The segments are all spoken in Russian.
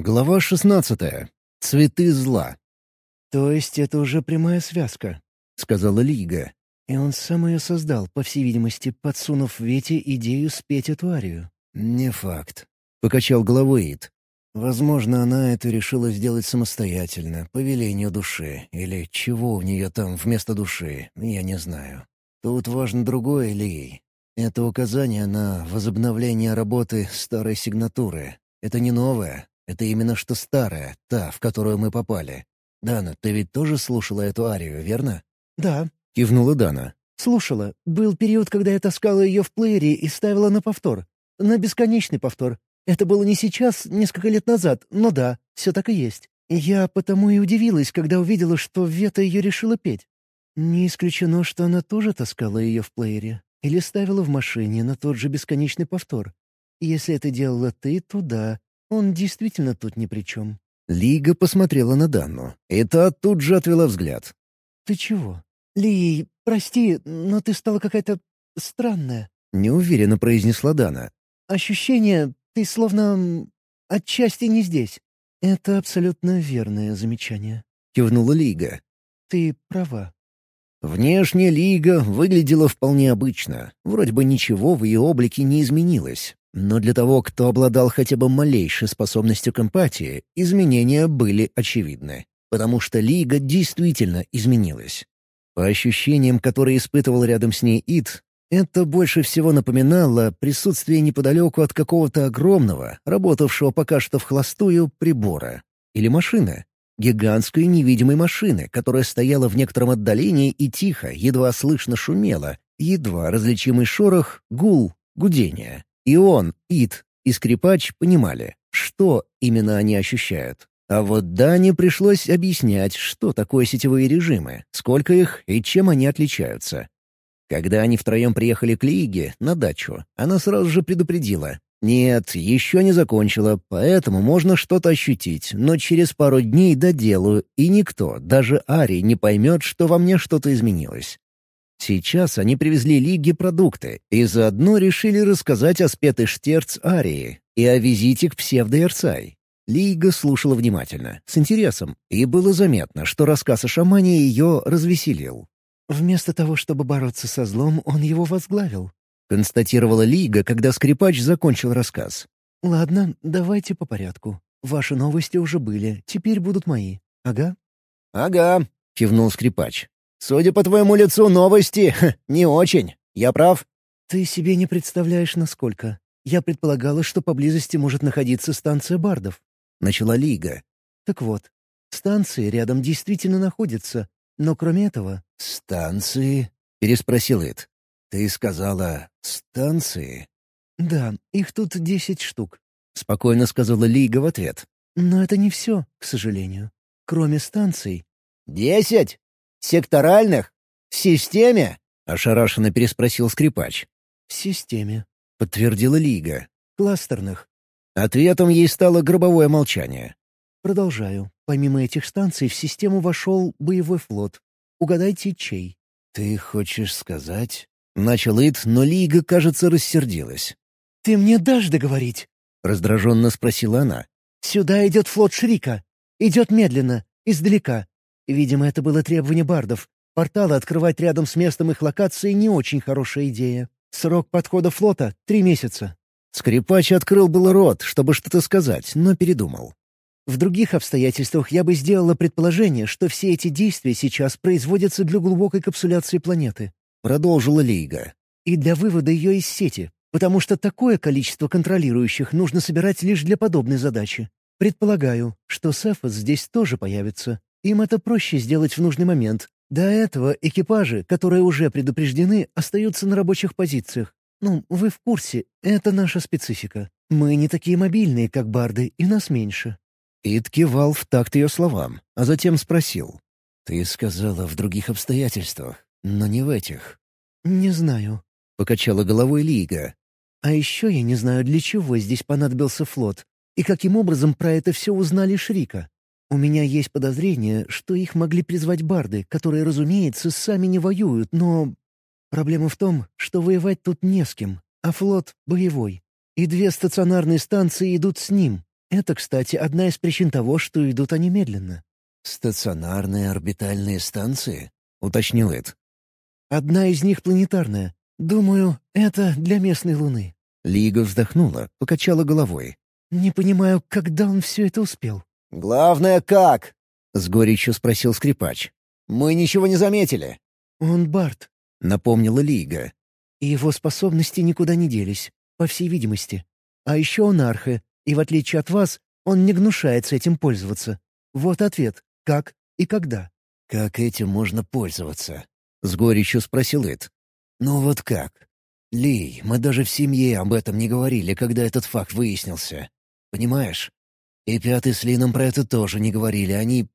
Глава 16. Цветы зла. «То есть это уже прямая связка», — сказала Лига. «И он сам ее создал, по всей видимости, подсунув Вете идею спеть эту арию». «Не факт», — покачал головой Ид. «Возможно, она это решила сделать самостоятельно, по велению души, или чего у нее там вместо души, я не знаю. Тут важно другое, Ли. Это указание на возобновление работы старой сигнатуры. Это не новое, это именно что старая, та, в которую мы попали. Дана, ты ведь тоже слушала эту арию, верно?» «Да», — кивнула Дана. «Слушала. Был период, когда я таскала ее в плеере и ставила на повтор. На бесконечный повтор. Это было не сейчас, несколько лет назад, но да, все так и есть. Я потому и удивилась, когда увидела, что Вета ее решила петь. Не исключено, что она тоже таскала ее в плеере. Или ставила в машине на тот же бесконечный повтор. Если это делала ты, то да, он действительно тут ни при чем». Лига посмотрела на Данну, и та тут же отвела взгляд. «Ты чего?» «Ли, прости, но ты стала какая-то странная», — неуверенно произнесла Дана. «Ощущение, ты словно отчасти не здесь». «Это абсолютно верное замечание», — кивнула Лига. «Ты права». Внешне Лига выглядела вполне обычно. Вроде бы ничего в ее облике не изменилось. Но для того, кто обладал хотя бы малейшей способностью к эмпатии, изменения были очевидны. Потому что Лига действительно изменилась. По ощущениям, которые испытывал рядом с ней Ид, это больше всего напоминало присутствие неподалеку от какого-то огромного, работавшего пока что в холостую, прибора. Или машины. Гигантской невидимой машины, которая стояла в некотором отдалении и тихо, едва слышно шумела, едва различимый шорох, гул, гудение. И он, Ит и скрипач понимали, что именно они ощущают. А вот Дане пришлось объяснять, что такое сетевые режимы, сколько их и чем они отличаются. Когда они втроем приехали к Лиге, на дачу, она сразу же предупредила. «Нет, еще не закончила, поэтому можно что-то ощутить, но через пару дней доделаю, и никто, даже Ари, не поймет, что во мне что-то изменилось. Сейчас они привезли Лиге продукты и заодно решили рассказать о спетой штерц Арии и о визите к псевдоэрцай. Лига слушала внимательно, с интересом, и было заметно, что рассказ о шамане ее развеселил. «Вместо того, чтобы бороться со злом, он его возглавил», — констатировала Лига, когда скрипач закончил рассказ. «Ладно, давайте по порядку. Ваши новости уже были, теперь будут мои. Ага?» «Ага», — кивнул скрипач. Судя по твоему лицу, новости не очень. Я прав?» «Ты себе не представляешь, насколько. Я предполагала, что поблизости может находиться станция бардов». Начала Лига. «Так вот, станции рядом действительно находятся, но кроме этого...» «Станции?» — переспросил Эд. «Ты сказала «станции»?» «Да, их тут десять штук», — спокойно сказала Лига в ответ. «Но это не все, к сожалению. Кроме станций...» «Десять?» Секторальных? В системе?» — ошарашенно переспросил скрипач. «В системе», — подтвердила Лига. «Кластерных». Ответом ей стало гробовое молчание. «Продолжаю. Помимо этих станций в систему вошел боевой флот. Угадайте, чей?» «Ты хочешь сказать...» — начал Ит, но Лига, кажется, рассердилась. «Ты мне дашь договорить?» — раздраженно спросила она. «Сюда идет флот Шрика. Идет медленно, издалека. Видимо, это было требование бардов. Порталы открывать рядом с местом их локации не очень хорошая идея. Срок подхода флота — три месяца. Скрипач открыл был рот, чтобы что-то сказать, но передумал. В других обстоятельствах я бы сделала предположение, что все эти действия сейчас производятся для глубокой капсуляции планеты. Продолжила Лига. И для вывода ее из сети, потому что такое количество контролирующих нужно собирать лишь для подобной задачи. Предполагаю, что Сефас здесь тоже появится. Им это проще сделать в нужный момент. До этого экипажи, которые уже предупреждены, остаются на рабочих позициях. Ну, вы в курсе, это наша специфика. Мы не такие мобильные, как барды, и нас меньше». Ид кивал в такт ее словам, а затем спросил. «Ты сказала в других обстоятельствах, но не в этих». «Не знаю», — покачала головой Лига. «А еще я не знаю, для чего здесь понадобился флот, и каким образом про это все узнали Шрика. У меня есть подозрение, что их могли призвать барды, которые, разумеется, сами не воюют, но... Проблема в том, что воевать тут не с кем, а флот боевой. И две стационарные станции идут с ним. Это, кстати, одна из причин того, что идут они медленно. «Стационарные орбитальные станции?» — уточнил Эд. «Одна из них планетарная. Думаю, это для местной Луны». Лига вздохнула, покачала головой. «Не понимаю, когда он все это успел». «Главное, как?» — с горечью спросил скрипач. «Мы ничего не заметили». «Он Барт», — напомнила Лига. «И его способности никуда не делись, по всей видимости. А еще он архе, и в отличие от вас, он не гнушается этим пользоваться. Вот ответ. Как и когда?» «Как этим можно пользоваться?» — с горечью спросил Эд. «Ну вот как? Ли, мы даже в семье об этом не говорили, когда этот факт выяснился. Понимаешь? И Пятый с Лином про это тоже не говорили. Они...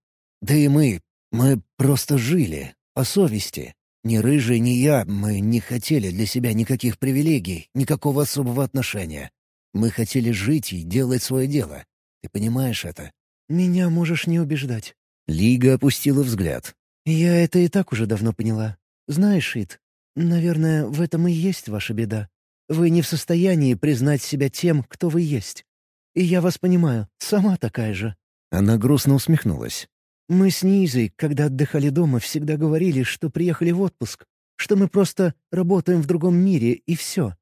Да и мы... Мы просто жили. По совести. Ни Рыжий, ни я, мы не хотели для себя никаких привилегий, никакого особого отношения. Мы хотели жить и делать свое дело. Ты понимаешь это?» «Меня можешь не убеждать». Лига опустила взгляд. «Я это и так уже давно поняла. Знаешь, Ит, наверное, в этом и есть ваша беда. Вы не в состоянии признать себя тем, кто вы есть. И я вас понимаю, сама такая же». Она грустно усмехнулась. «Мы с Низой, когда отдыхали дома, всегда говорили, что приехали в отпуск, что мы просто работаем в другом мире, и все.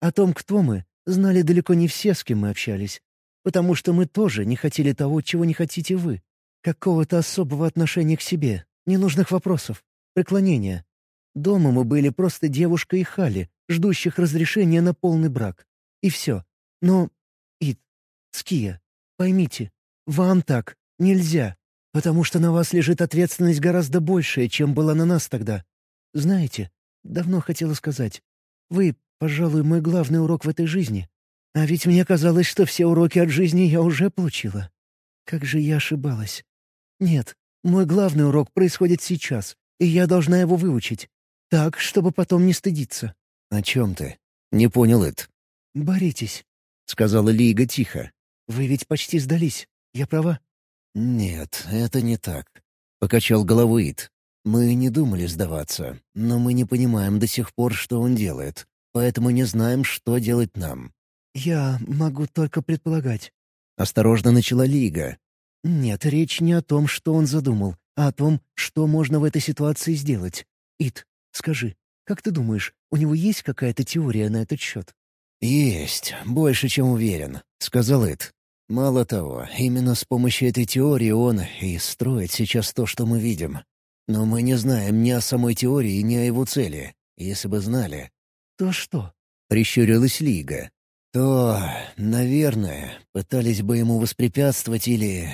О том, кто мы, знали далеко не все, с кем мы общались. Потому что мы тоже не хотели того, чего не хотите вы. Какого-то особого отношения к себе, ненужных вопросов, преклонения. Дома мы были просто девушкой и Хали, ждущих разрешения на полный брак. И все. Но, Ския, поймите, вам так нельзя, потому что на вас лежит ответственность гораздо большая, чем была на нас тогда. Знаете, давно хотела сказать, вы, пожалуй, мой главный урок в этой жизни. А ведь мне казалось, что все уроки от жизни я уже получила. Как же я ошибалась. Нет, мой главный урок происходит сейчас, и я должна его выучить. Так, чтобы потом не стыдиться. «О чем ты?» — не понял Эд. «Боритесь», — сказала Лига тихо. «Вы ведь почти сдались. Я права?» «Нет, это не так», — покачал головой Ид. «Мы не думали сдаваться, но мы не понимаем до сих пор, что он делает, поэтому не знаем, что делать нам». «Я могу только предполагать». Осторожно начала Лига. «Нет, речь не о том, что он задумал, а о том, что можно в этой ситуации сделать. Ид, скажи, как ты думаешь, у него есть какая-то теория на этот счет?» «Есть, больше, чем уверен», — сказал Ид. Мало того, именно с помощью этой теории он и строит сейчас то, что мы видим. Но мы не знаем ни о самой теории, ни о его цели. Если бы знали... «То что?» — прищурилась Лига. «То, наверное, пытались бы ему воспрепятствовать или...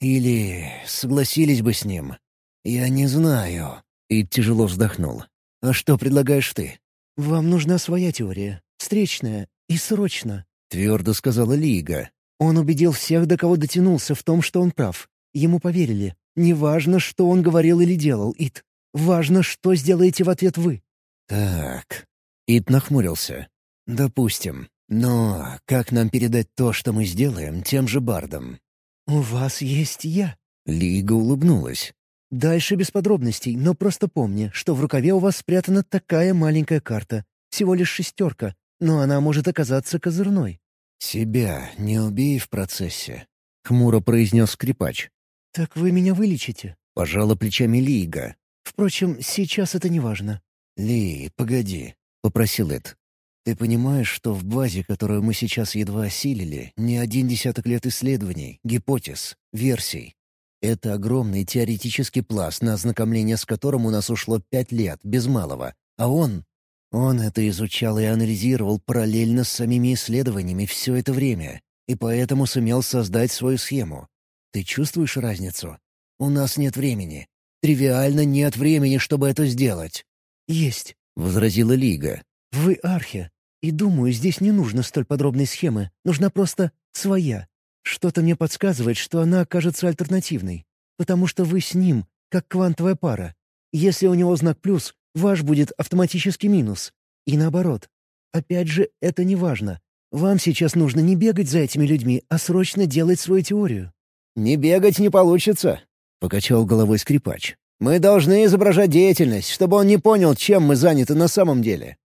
или согласились бы с ним. Я не знаю». И тяжело вздохнул. «А что предлагаешь ты?» «Вам нужна своя теория. Встречная и срочно», — твердо сказала Лига. Он убедил всех, до кого дотянулся, в том, что он прав. Ему поверили. Неважно, что он говорил или делал, Ит. Важно, что сделаете в ответ вы. «Так...» Ит нахмурился. «Допустим. Но как нам передать то, что мы сделаем, тем же бардам?» «У вас есть я». Лига улыбнулась. «Дальше без подробностей, но просто помни, что в рукаве у вас спрятана такая маленькая карта. Всего лишь шестерка, но она может оказаться козырной. «Себя не убей в процессе», — хмуро произнес скрипач. «Так вы меня вылечите?» — пожала плечами Лига. «Впрочем, сейчас это не важно». «Ли, погоди», — попросил Эд. «Ты понимаешь, что в базе, которую мы сейчас едва осилили, не один десяток лет исследований, гипотез, версий. Это огромный теоретический пласт, на ознакомление с которым у нас ушло пять лет, без малого. А он он это изучал и анализировал параллельно с самими исследованиями все это время, и поэтому сумел создать свою схему. Ты чувствуешь разницу? У нас нет времени. Тривиально нет времени, чтобы это сделать. «Есть», — возразила Лига. «Вы архи, и думаю, здесь не нужно столь подробной схемы. Нужна просто своя. Что-то мне подсказывает, что она окажется альтернативной. Потому что вы с ним, как квантовая пара. Если у него знак «плюс», ваш будет автоматический минус. И наоборот. Опять же, это не важно. Вам сейчас нужно не бегать за этими людьми, а срочно делать свою теорию». «Не бегать не получится», — покачал головой скрипач. «Мы должны изображать деятельность, чтобы он не понял, чем мы заняты на самом деле».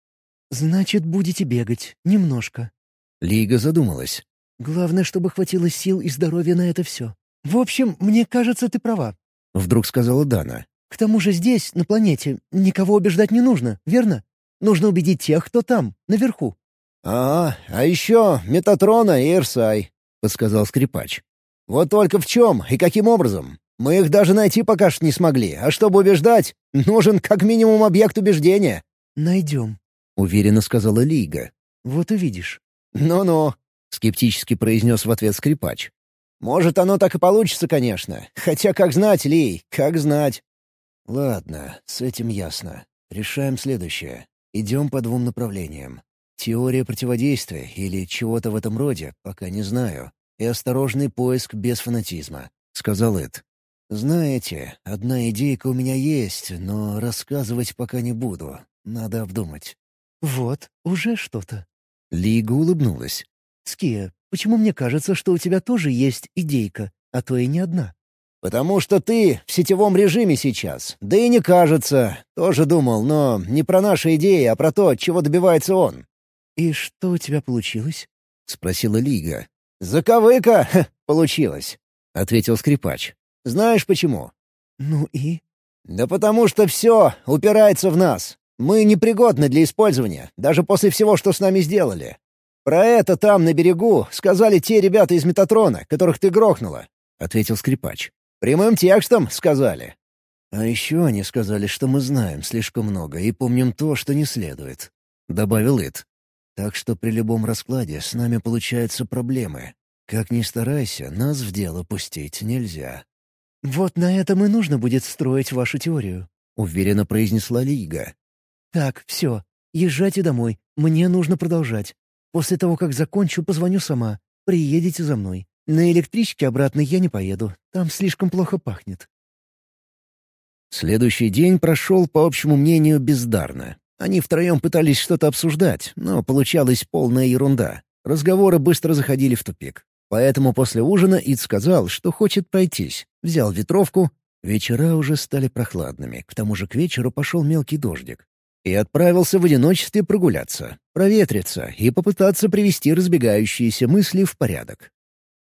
«Значит, будете бегать. Немножко». Лига задумалась. Главное, чтобы хватило сил и здоровья на это все. В общем, мне кажется, ты права», — вдруг сказала Дана. «К тому же здесь, на планете, никого убеждать не нужно, верно? Нужно убедить тех, кто там, наверху». «А, а еще Метатрона и Ирсай», — подсказал скрипач. «Вот только в чем и каким образом? Мы их даже найти пока что не смогли, а чтобы убеждать, нужен как минимум объект убеждения». «Найдем», — уверенно сказала Лига. «Вот увидишь». «Ну-ну», — скептически произнес в ответ скрипач. «Может, оно так и получится, конечно. Хотя, как знать, Ли, как знать». «Ладно, с этим ясно. Решаем следующее. Идем по двум направлениям. Теория противодействия или чего-то в этом роде, пока не знаю. И осторожный поиск без фанатизма», — сказал Эд. «Знаете, одна идейка у меня есть, но рассказывать пока не буду. Надо обдумать». «Вот, уже что-то». Лига улыбнулась. «Ския, почему мне кажется, что у тебя тоже есть идейка, а то и не одна?» «Потому что ты в сетевом режиме сейчас. Да и не кажется. Тоже думал, но не про наши идеи, а про то, чего добивается он». «И что у тебя получилось?» — спросила Лига. «Заковыка получилось», — ответил скрипач. «Знаешь почему?» «Ну и?» «Да потому что все упирается в нас. Мы непригодны для использования, даже после всего, что с нами сделали. Про это там, на берегу, сказали те ребята из Метатрона, которых ты грохнула», — ответил скрипач. Прямым текстом сказали. А еще они сказали, что мы знаем слишком много и помним то, что не следует. Добавил Ит. Так что при любом раскладе с нами получаются проблемы. Как ни старайся, нас в дело пустить нельзя. «Вот на этом и нужно будет строить вашу теорию», — уверенно произнесла Лига. «Так, все. Езжайте домой. Мне нужно продолжать. После того, как закончу, позвоню сама. Приедете за мной. На электричке обратно я не поеду. Там слишком плохо пахнет. Следующий день прошел, по общему мнению, бездарно. Они втроем пытались что-то обсуждать, но получалась полная ерунда. Разговоры быстро заходили в тупик. Поэтому после ужина Ид сказал, что хочет пройтись. Взял ветровку. Вечера уже стали прохладными, к тому же к вечеру пошел мелкий дождик. И отправился в одиночестве прогуляться, проветриться и попытаться привести разбегающиеся мысли в порядок.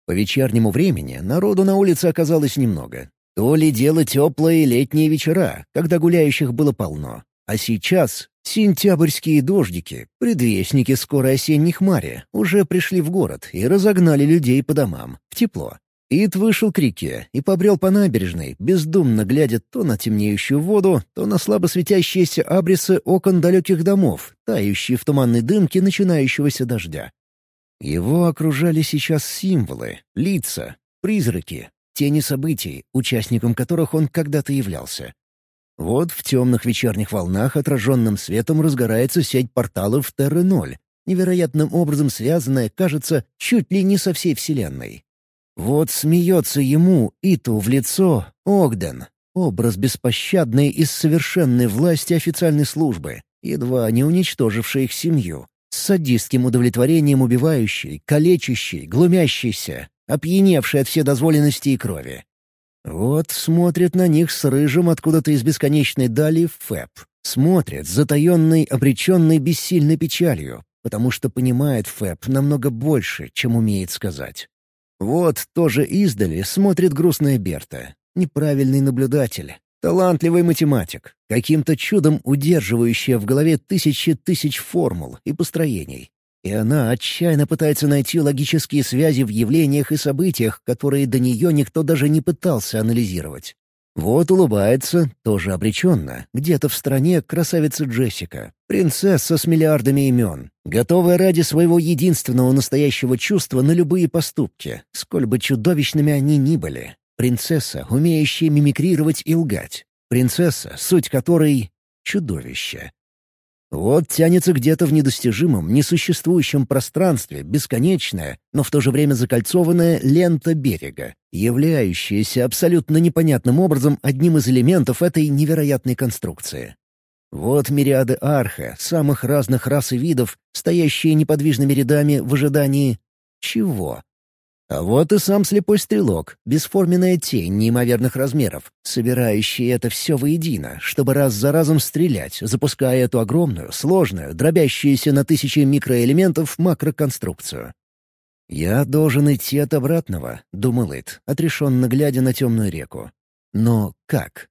По вечернему времени народу на улице оказалось немного. То ли дело теплые летние вечера, когда гуляющих было полно. А сейчас сентябрьские дождики, предвестники скорой осенних хмари, уже пришли в город и разогнали людей по домам, в тепло. Ит вышел к реке и побрел по набережной, бездумно глядя то на темнеющую воду, то на слабо светящиеся абрисы окон далеких домов, тающие в туманной дымке начинающегося дождя. Его окружали сейчас символы, лица, призраки, тени событий, участником которых он когда-то являлся. Вот в темных вечерних волнах отраженным светом разгорается сеть порталов Терры-0, невероятным образом связанная, кажется, чуть ли не со всей Вселенной. Вот смеется ему, Иту, в лицо Огден, образ беспощадный из совершенной власти официальной службы, едва не уничтоживший их семью, с садистским удовлетворением убивающий, калечащий, глумящийся, опьяневший от вседозволенности и крови. Вот смотрит на них с рыжим откуда-то из бесконечной дали Фэб. Смотрит, затаенной, обреченной бессильной печалью, потому что понимает Фэб намного больше, чем умеет сказать. Вот тоже издали смотрит грустная Берта, неправильный наблюдатель, Талантливый математик, каким-то чудом удерживающая в голове тысячи тысяч формул и построений. И она отчаянно пытается найти логические связи в явлениях и событиях, которые до нее никто даже не пытался анализировать. Вот улыбается, тоже обреченно, где-то в стране красавица Джессика, принцесса с миллиардами имен, готовая ради своего единственного настоящего чувства на любые поступки, сколь бы чудовищными они ни были. Принцесса, умеющая мимикрировать и лгать. Принцесса, суть которой — чудовище. Вот тянется где-то в недостижимом, несуществующем пространстве бесконечная, но в то же время закольцованная лента берега, являющаяся абсолютно непонятным образом одним из элементов этой невероятной конструкции. Вот мириады арха, самых разных рас и видов, стоящие неподвижными рядами в ожидании... чего? А вот и сам слепой стрелок, бесформенная тень неимоверных размеров, собирающий это все воедино, чтобы раз за разом стрелять, запуская эту огромную, сложную, дробящуюся на тысячи микроэлементов макроконструкцию. «Я должен идти от обратного», — думал Ит, отрешенно глядя на темную реку. «Но как?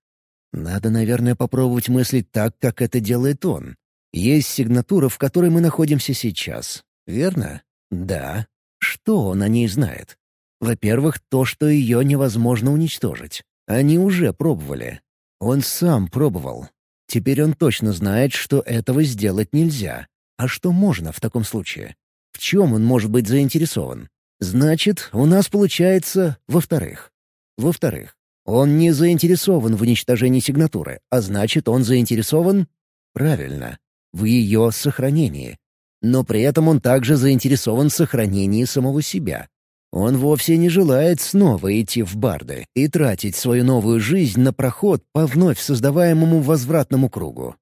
Надо, наверное, попробовать мыслить так, как это делает он. Есть сигнатура, в которой мы находимся сейчас. Верно? Да. Что он о ней знает? Во-первых, то, что ее невозможно уничтожить. Они уже пробовали. Он сам пробовал. Теперь он точно знает, что этого сделать нельзя. А что можно в таком случае? В чем он может быть заинтересован? Значит, у нас получается во-вторых. Во-вторых, он не заинтересован в уничтожении сигнатуры, а значит, он заинтересован... Правильно, в ее сохранении. Но при этом он также заинтересован в сохранении самого себя. Он вовсе не желает снова идти в барды и тратить свою новую жизнь на проход по вновь создаваемому возвратному кругу.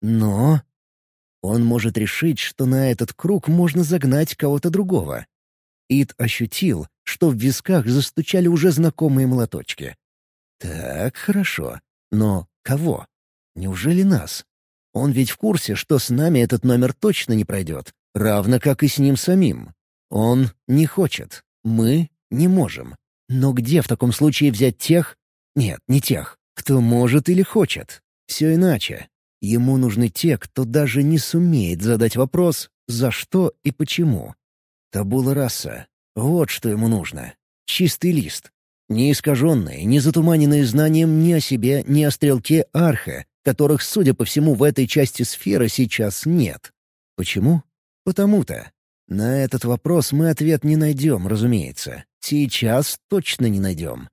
Но он может решить, что на этот круг можно загнать кого-то другого. Ид ощутил, что в висках застучали уже знакомые молоточки. «Так, хорошо. Но кого? Неужели нас? Он ведь в курсе, что с нами этот номер точно не пройдет, равно как и с ним самим. Он не хочет. Мы не можем. Но где в таком случае взять тех... Нет, не тех, кто может или хочет. Все иначе. Ему нужны те, кто даже не сумеет задать вопрос «за что и почему?». Табула раса. Вот что ему нужно. Чистый лист. Не искаженные, не затуманенные знанием ни о себе, ни о стрелке Арха, которых, судя по всему, в этой части сферы сейчас нет. Почему? Потому-то. На этот вопрос мы ответ не найдем, разумеется. Сейчас точно не найдем.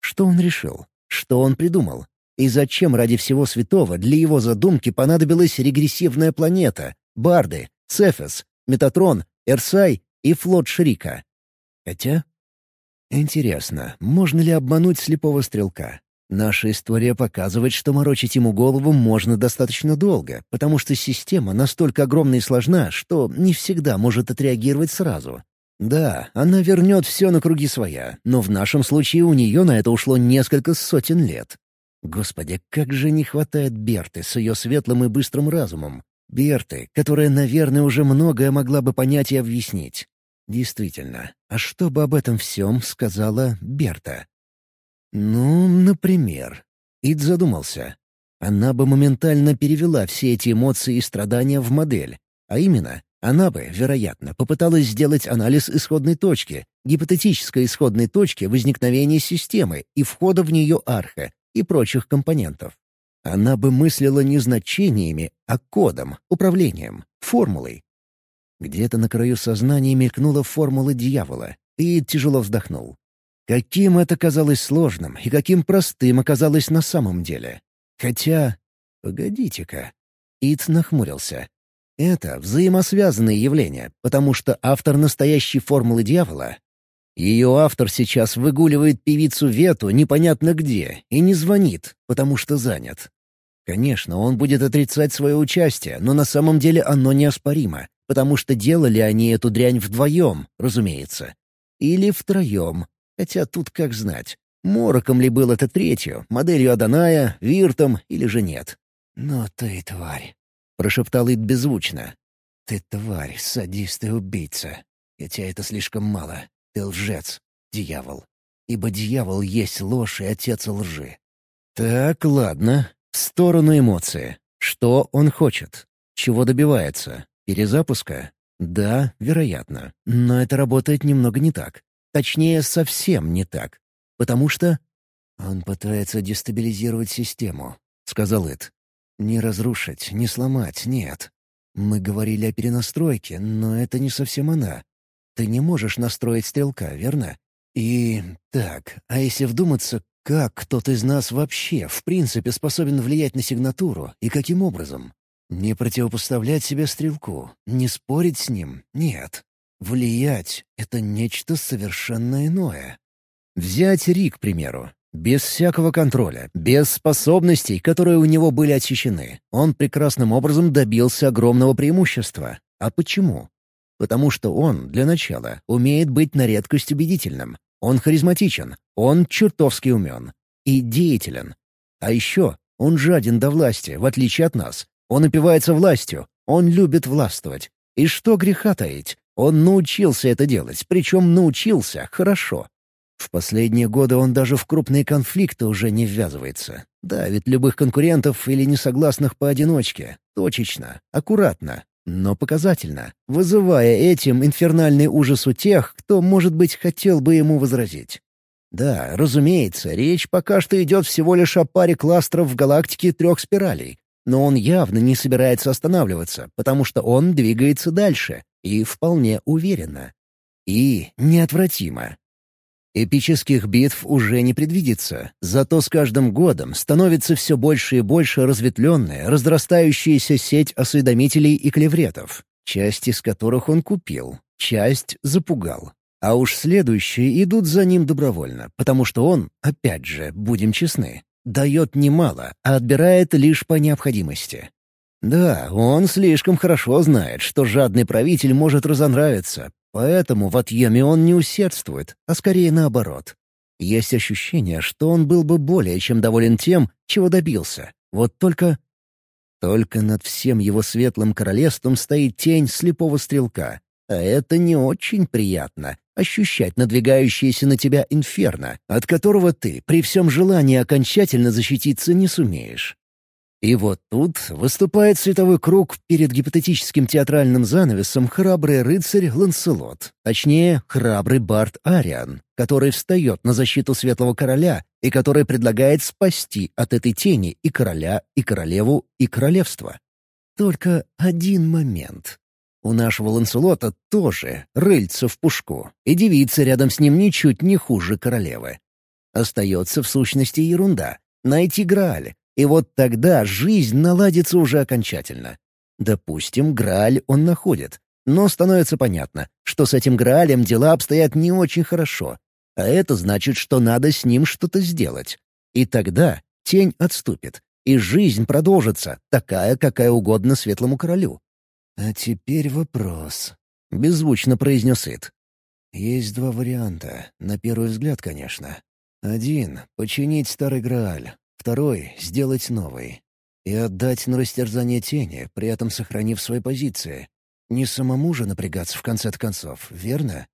Что он решил? Что он придумал? И зачем ради всего святого для его задумки понадобилась регрессивная планета, Барды, Цефес, Метатрон, Эрсай и флот Шрика? Хотя... Интересно, можно ли обмануть слепого стрелка? Наша история показывает, что морочить ему голову можно достаточно долго, потому что система настолько огромна и сложна, что не всегда может отреагировать сразу. Да, она вернет все на круги своя, но в нашем случае у нее на это ушло несколько сотен лет. Господи, как же не хватает Берты с ее светлым и быстрым разумом. Берты, которая, наверное, уже многое могла бы понять и объяснить. Действительно, а что бы об этом всем сказала Берта? Ну, например. Ид задумался. Она бы моментально перевела все эти эмоции и страдания в модель. А именно, она бы, вероятно, попыталась сделать анализ исходной точки, гипотетической исходной точки возникновения системы и входа в нее арха и прочих компонентов. Она бы мыслила не значениями, а кодом, управлением, формулой. Где-то на краю сознания мелькнула формула дьявола, и тяжело вздохнул. Каким это казалось сложным и каким простым оказалось на самом деле. Хотя... Погодите-ка. Ит нахмурился. Это взаимосвязанные явления, потому что автор настоящей формулы дьявола... Ее автор сейчас выгуливает певицу Вету непонятно где и не звонит, потому что занят. Конечно, он будет отрицать свое участие, но на самом деле оно неоспоримо, потому что делали они эту дрянь вдвоем, разумеется. Или втроем, Хотя тут как знать, мороком ли был это третью, моделью Аданая, Виртом или же нет. «Но ты тварь», — прошептал Ид беззвучно. «Ты тварь, садист и убийца. Хотя это слишком мало. Ты лжец, дьявол. Ибо дьявол есть ложь и отец лжи». «Так, ладно. В сторону эмоции. Что он хочет? Чего добивается? Перезапуска? Да, вероятно. Но это работает немного не так. Точнее, совсем не так. Потому что... «Он пытается дестабилизировать систему», — сказал Эд. «Не разрушить, не сломать, нет. Мы говорили о перенастройке, но это не совсем она. Ты не можешь настроить стрелка, верно? И... так, а если вдуматься, как кто-то из нас вообще, в принципе, способен влиять на сигнатуру и каким образом? Не противопоставлять себе стрелку, не спорить с ним — нет. Влиять — это нечто совершенно иное. Взять Ри, к примеру. Без всякого контроля, без способностей, которые у него были очищены, он прекрасным образом добился огромного преимущества. А почему? Потому что он, для начала, умеет быть на редкость убедительным. Он харизматичен, он чертовски умен. И деятелен. А еще он жаден до власти, в отличие от нас. Он опивается властью, он любит властвовать. И что греха таить, Он научился это делать, причем научился хорошо. В последние годы он даже в крупные конфликты уже не ввязывается. Давит любых конкурентов или несогласных поодиночке, точечно, аккуратно, но показательно, вызывая этим инфернальный ужас у тех, кто, может быть, хотел бы ему возразить. Да, разумеется, речь пока что идет всего лишь о паре кластеров в галактике трех спиралей, но он явно не собирается останавливаться, потому что он двигается дальше, и вполне уверенно. И неотвратимо. Эпических битв уже не предвидится, зато с каждым годом становится все больше и больше разветвленная, разрастающаяся сеть осведомителей и клевретов, часть из которых он купил, часть запугал. А уж следующие идут за ним добровольно, потому что он, опять же, будем честны, дает немало, а отбирает лишь по необходимости. Да, он слишком хорошо знает, что жадный правитель может разонравиться, поэтому в отъеме он не усердствует, а скорее наоборот. Есть ощущение, что он был бы более чем доволен тем, чего добился. Вот только... Только над всем его светлым королевством стоит тень слепого стрелка. А это не очень приятно — ощущать надвигающееся на тебя инферно, от которого ты при всем желании окончательно защититься не сумеешь. И вот тут выступает световой круг перед гипотетическим театральным занавесом храбрый рыцарь Ланселот, точнее, храбрый Барт Ариан, который встает на защиту Светлого Короля и который предлагает спасти от этой тени и короля, и королеву, и королевство. Только один момент. У нашего Ланселота тоже рыльца в пушку, и девица рядом с ним ничуть не хуже королевы. Остается в сущности ерунда — найти Грааль, и вот тогда жизнь наладится уже окончательно. Допустим, Грааль он находит. Но становится понятно, что с этим Граалем дела обстоят не очень хорошо. А это значит, что надо с ним что-то сделать. И тогда тень отступит, и жизнь продолжится, такая, какая угодно светлому королю. «А теперь вопрос», — беззвучно произнес Ит. «Есть два варианта, на первый взгляд, конечно. Один — починить старый Грааль, Второй — сделать новый. И отдать на растерзание тени, при этом сохранив свои позиции. Не самому же напрягаться в конце концов, верно?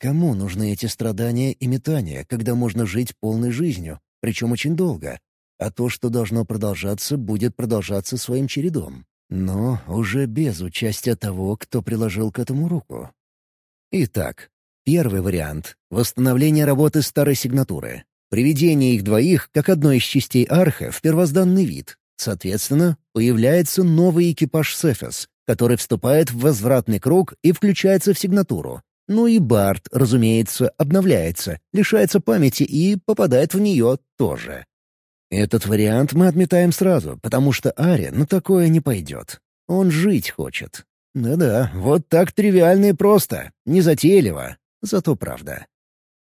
Кому нужны эти страдания и метания, когда можно жить полной жизнью, причем очень долго? А то, что должно продолжаться, будет продолжаться своим чередом. Но уже без участия того, кто приложил к этому руку. Итак, первый вариант — восстановление работы старой сигнатуры. Приведение их двоих, как одной из частей арха, в первозданный вид. Соответственно, появляется новый экипаж Сефес, который вступает в возвратный круг и включается в сигнатуру. Ну и Барт, разумеется, обновляется, лишается памяти и попадает в нее тоже. Этот вариант мы отметаем сразу, потому что Ари на такое не пойдет. Он жить хочет. Да-да, вот так тривиально и просто, незатейливо, зато правда.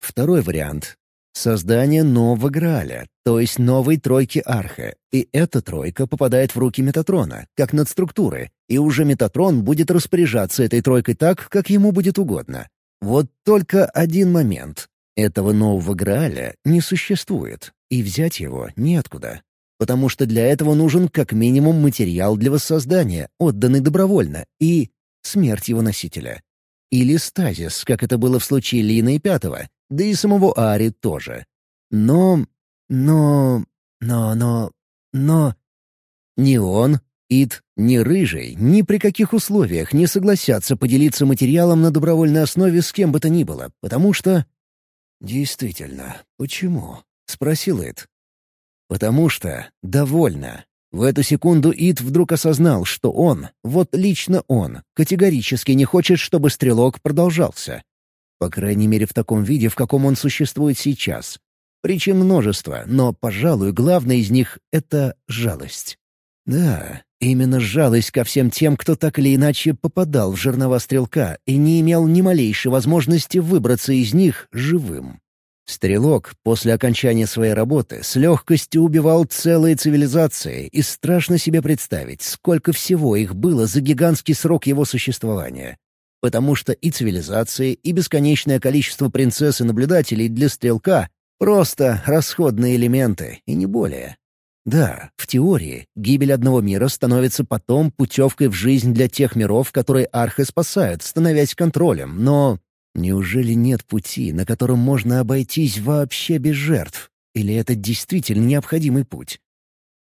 Второй вариант Создание нового Грааля, то есть новой тройки Арха, и эта тройка попадает в руки Метатрона, как надструктуры, и уже Метатрон будет распоряжаться этой тройкой так, как ему будет угодно. Вот только один момент. Этого нового Грааля не существует, и взять его неоткуда. Потому что для этого нужен как минимум материал для воссоздания, отданный добровольно, и смерть его носителя. Или стазис, как это было в случае Лина и Пятого, да и самого Ари тоже. Но... но... но... но... но... Ни он, Ид, ни Рыжий ни при каких условиях не согласятся поделиться материалом на добровольной основе с кем бы то ни было, потому что... «Действительно, почему?» — спросил Ид. «Потому что довольно. В эту секунду Ид вдруг осознал, что он, вот лично он, категорически не хочет, чтобы стрелок продолжался. По крайней мере, в таком виде, в каком он существует сейчас. Причин множество, но, пожалуй, главное из них — это жалость. Да, именно жалость ко всем тем, кто так или иначе попадал в жернова стрелка и не имел ни малейшей возможности выбраться из них живым. Стрелок после окончания своей работы с легкостью убивал целые цивилизации, и страшно себе представить, сколько всего их было за гигантский срок его существования потому что и цивилизации, и бесконечное количество принцесс и наблюдателей для стрелка — просто расходные элементы, и не более. Да, в теории, гибель одного мира становится потом путевкой в жизнь для тех миров, которые архи спасают, становясь контролем, но... Неужели нет пути, на котором можно обойтись вообще без жертв? Или это действительно необходимый путь?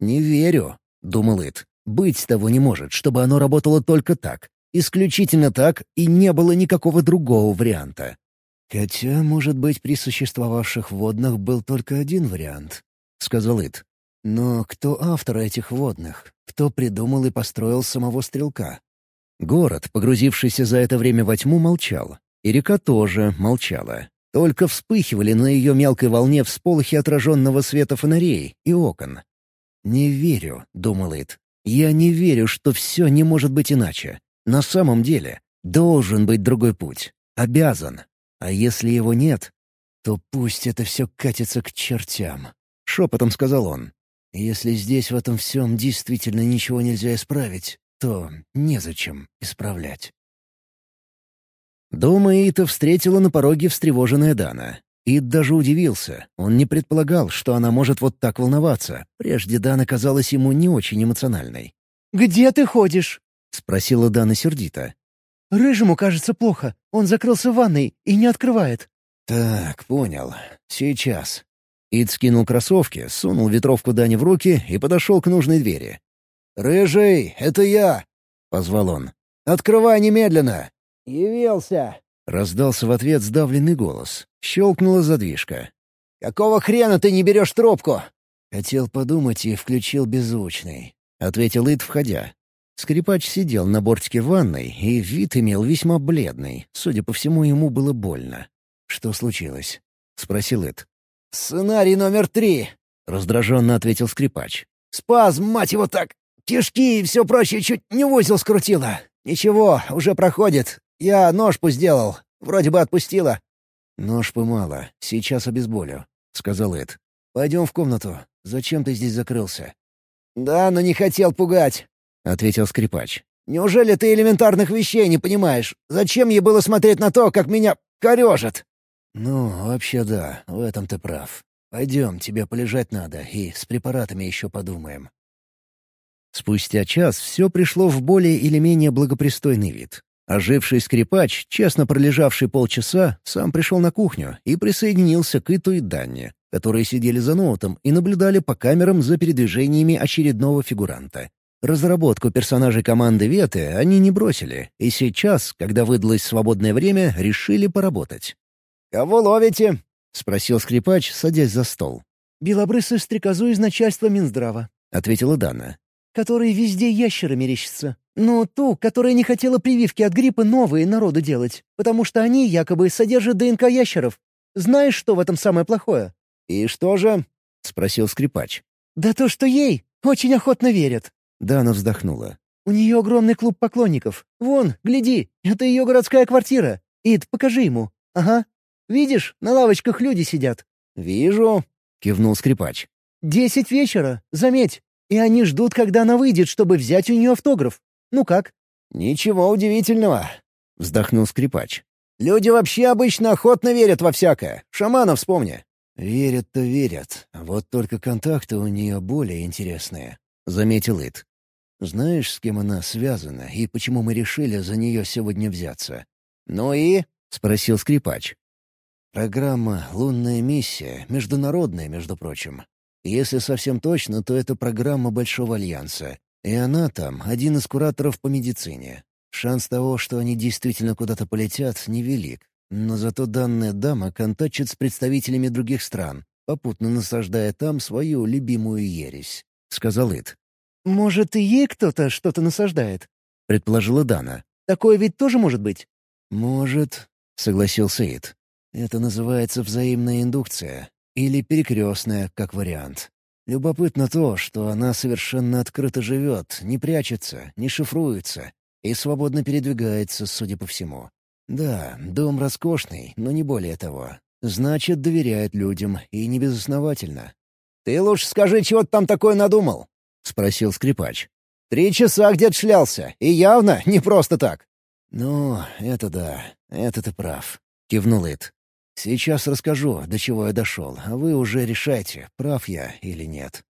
«Не верю», — думал Ит. «Быть того не может, чтобы оно работало только так. Исключительно так, и не было никакого другого варианта». «Хотя, может быть, при существовавших водных был только один вариант», — сказал Ит. «Но кто автор этих водных? Кто придумал и построил самого стрелка?» Город, погрузившийся за это время во тьму, молчал. И река тоже молчала. Только вспыхивали на ее мелкой волне всполохи отраженного света фонарей и окон. «Не верю», — думал Ит. «Я не верю, что все не может быть иначе. На самом деле, должен быть другой путь. Обязан. А если его нет, то пусть это все катится к чертям», — шепотом сказал он. «Если здесь в этом всем действительно ничего нельзя исправить, то незачем исправлять». Дома Ита встретила на пороге встревоженная Дана. Ид даже удивился. Он не предполагал, что она может вот так волноваться. Прежде Дана казалась ему не очень эмоциональной. «Где ты ходишь?» — спросила Дана сердито. «Рыжему кажется плохо. Он закрылся в ванной и не открывает». «Так, понял. Сейчас». Ид скинул кроссовки, сунул ветровку Дане в руки и подошел к нужной двери. «Рыжий, это я!» — позвал он. «Открывай немедленно!» «Явился!» — раздался в ответ сдавленный голос. Щелкнула задвижка. «Какого хрена ты не берешь трубку?» «Хотел подумать и включил беззвучный», — ответил Ид, входя. Скрипач сидел на бортике ванной, и вид имел весьма бледный. Судя по всему, ему было больно. «Что случилось?» — спросил Ид. «Сценарий номер три», — раздраженно ответил скрипач. «Спазм, мать его так! Кишки и все прочее чуть не в узел скрутило. Ничего, уже проходит. Я ножпу сделал. Вроде бы отпустила». «Ножпы мало. Сейчас обезболю», — сказал Эд. «Пойдем в комнату. Зачем ты здесь закрылся?» «Да, но не хотел пугать», — ответил скрипач. «Неужели ты элементарных вещей не понимаешь? Зачем ей было смотреть на то, как меня корежит?» «Ну, вообще да, в этом ты прав. Пойдем, тебе полежать надо, и с препаратами еще подумаем». Спустя час все пришло в более или менее благопристойный вид. Оживший скрипач, честно пролежавший полчаса, сам пришел на кухню и присоединился к Иту и Данне, которые сидели за ноутом и наблюдали по камерам за передвижениями очередного фигуранта. Разработку персонажей команды Веты они не бросили, и сейчас, когда выдалось свободное время, решили поработать. «Кого ловите?» — спросил скрипач, садясь за стол. «Белобрысую стрекозу из начальства Минздрава», — ответила Дана. «Который везде ящеры мерещится. Ну, ту, которая не хотела прививки от гриппа новые народу делать, потому что они якобы содержат ДНК ящеров. Знаешь, что в этом самое плохое?» «И что же?» — спросил скрипач. «Да то, что ей очень охотно верят». Дана вздохнула. «У нее огромный клуб поклонников. Вон, гляди, это ее городская квартира. Ид, покажи ему. Ага. Видишь, на лавочках люди сидят». «Вижу», — кивнул скрипач. «Десять вечера, заметь. И они ждут, когда она выйдет, чтобы взять у нее автограф. Ну как?» «Ничего удивительного», — вздохнул скрипач. «Люди вообще обычно охотно верят во всякое. Шамана вспомни». «Верят-то верят, вот только контакты у нее более интересные», — заметил Ит. «Знаешь, с кем она связана и почему мы решили за нее сегодня взяться?» «Ну и?» — спросил скрипач. «Программа «Лунная миссия», международная, между прочим. Если совсем точно, то это программа Большого Альянса. И она там один из кураторов по медицине. Шанс того, что они действительно куда-то полетят, невелик. Но зато данная дама контачит с представителями других стран, попутно насаждая там свою любимую ересь», — сказал Ит. «Может, и ей кто-то что-то насаждает?» — предположила Дана. «Такое ведь тоже может быть?» «Может», — согласился Ит. «Это называется взаимная индукция. Или перекрестная, как вариант. Любопытно то, что она совершенно открыто живет, не прячется, не шифруется и свободно передвигается, судя по всему. Да, дом роскошный, но не более того. Значит, доверяет людям, и не безосновательно. «Ты лучше скажи, чего ты там такое надумал?» — спросил скрипач. «Три часа где-то шлялся, и явно не просто так». «Ну, это да, это ты прав», — кивнул Ит. Сейчас расскажу, до чего я дошел, а вы уже решайте, прав я или нет.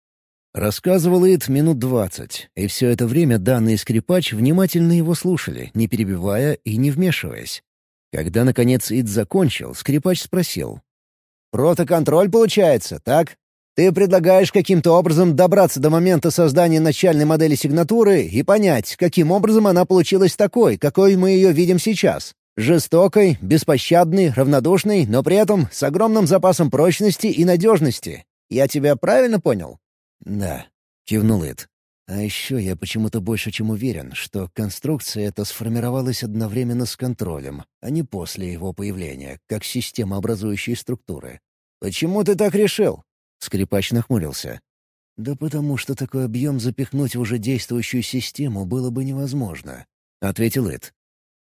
Рассказывал Ид минут двадцать, и все это время данный скрипач внимательно его слушали, не перебивая и не вмешиваясь. Когда, наконец, Ид закончил, скрипач спросил. «Протоконтроль получается, так? Ты предлагаешь каким-то образом добраться до момента создания начальной модели сигнатуры и понять, каким образом она получилась такой, какой мы ее видим сейчас. Жестокой, беспощадной, равнодушной, но при этом с огромным запасом прочности и надежности. Я тебя правильно понял?» «Да», — кивнул Эд. «А еще я почему-то больше чем уверен, что конструкция эта сформировалась одновременно с контролем, а не после его появления, как система образующей структуры». «Почему ты так решил?» — скрипач нахмурился. «Да потому что такой объем запихнуть в уже действующую систему было бы невозможно», — ответил Эд.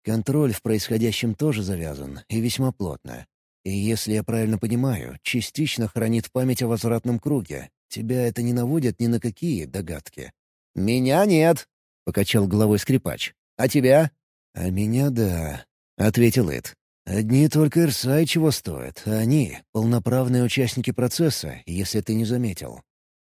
Контроль в происходящем тоже завязан, и весьма плотно. И если я правильно понимаю, частично хранит память о возвратном круге. Тебя это не наводит ни на какие догадки. «Меня нет», — покачал головой скрипач. «А тебя?» «А меня — да», — ответил Эд. «Одни только Ирсай чего стоят, а они — полноправные участники процесса, если ты не заметил».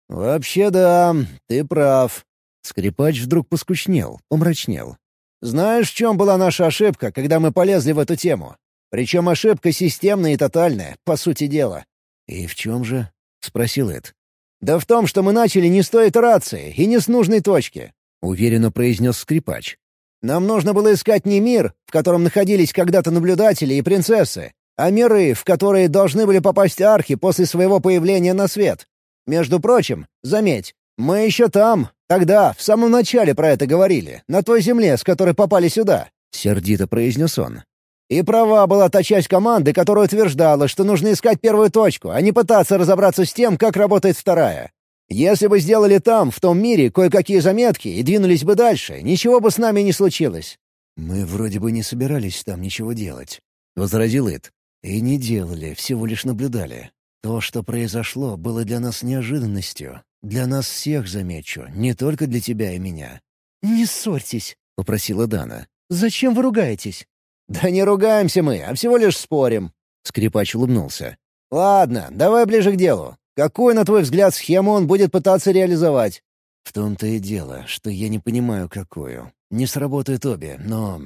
«Вообще да, ты прав». Скрипач вдруг поскучнел, помрачнел. Знаешь, в чем была наша ошибка, когда мы полезли в эту тему? Причем ошибка системная и тотальная, по сути дела». «И в чем же?» — спросил Эд. «Да в том, что мы начали не с той итерации и не с нужной точки», — уверенно произнес скрипач. «Нам нужно было искать не мир, в котором находились когда-то наблюдатели и принцессы, а миры, в которые должны были попасть архи после своего появления на свет. Между прочим, заметь, мы еще там, Тогда, в самом начале про это говорили, на той земле, с которой попали сюда», — сердито произнес он. «И права была та часть команды, которая утверждала, что нужно искать первую точку, а не пытаться разобраться с тем, как работает вторая. Если бы сделали там, в том мире, кое-какие заметки и двинулись бы дальше, ничего бы с нами не случилось». «Мы вроде бы не собирались там ничего делать», — возразил Ид. «И не делали, всего лишь наблюдали. То, что произошло, было для нас неожиданностью. Для нас всех, замечу, не только для тебя и меня». «Не ссорьтесь», — попросила Дана. «Зачем вы ругаетесь?» «Да не ругаемся мы, а всего лишь спорим», — скрипач улыбнулся. «Ладно, давай ближе к делу. Какую, на твой взгляд, схему он будет пытаться реализовать?» «В том-то и дело, что я не понимаю, какую. Не сработают обе, но...»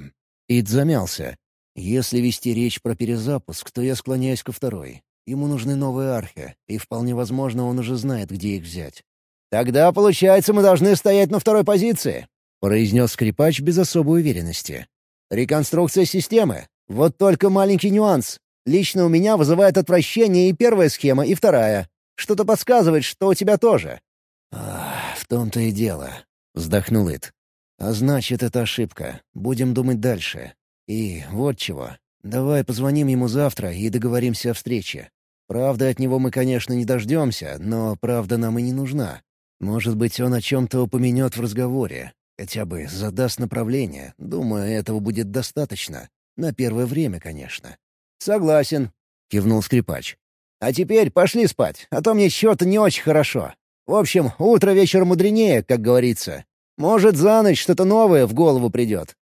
Ид замялся. «Если вести речь про перезапуск, то я склоняюсь ко второй. Ему нужны новые архи, и вполне возможно, он уже знает, где их взять. «Тогда, получается, мы должны стоять на второй позиции», — произнес скрипач без особой уверенности. «Реконструкция системы. Вот только маленький нюанс. Лично у меня вызывает отвращение и первая схема, и вторая. Что-то подсказывает, что у тебя тоже». «Ах, в том-то и дело», — вздохнул Ит. «А значит, это ошибка. Будем думать дальше. И вот чего. Давай позвоним ему завтра и договоримся о встрече. Правда, от него мы, конечно, не дождемся, но правда нам и не нужна. Может быть, он о чем-то упомянет в разговоре. Хотя бы задаст направление. Думаю, этого будет достаточно. На первое время, конечно. «Согласен», — кивнул скрипач. «А теперь пошли спать, а то мне что-то не очень хорошо. В общем, утро вечер мудренее, как говорится. Может, за ночь что-то новое в голову придет.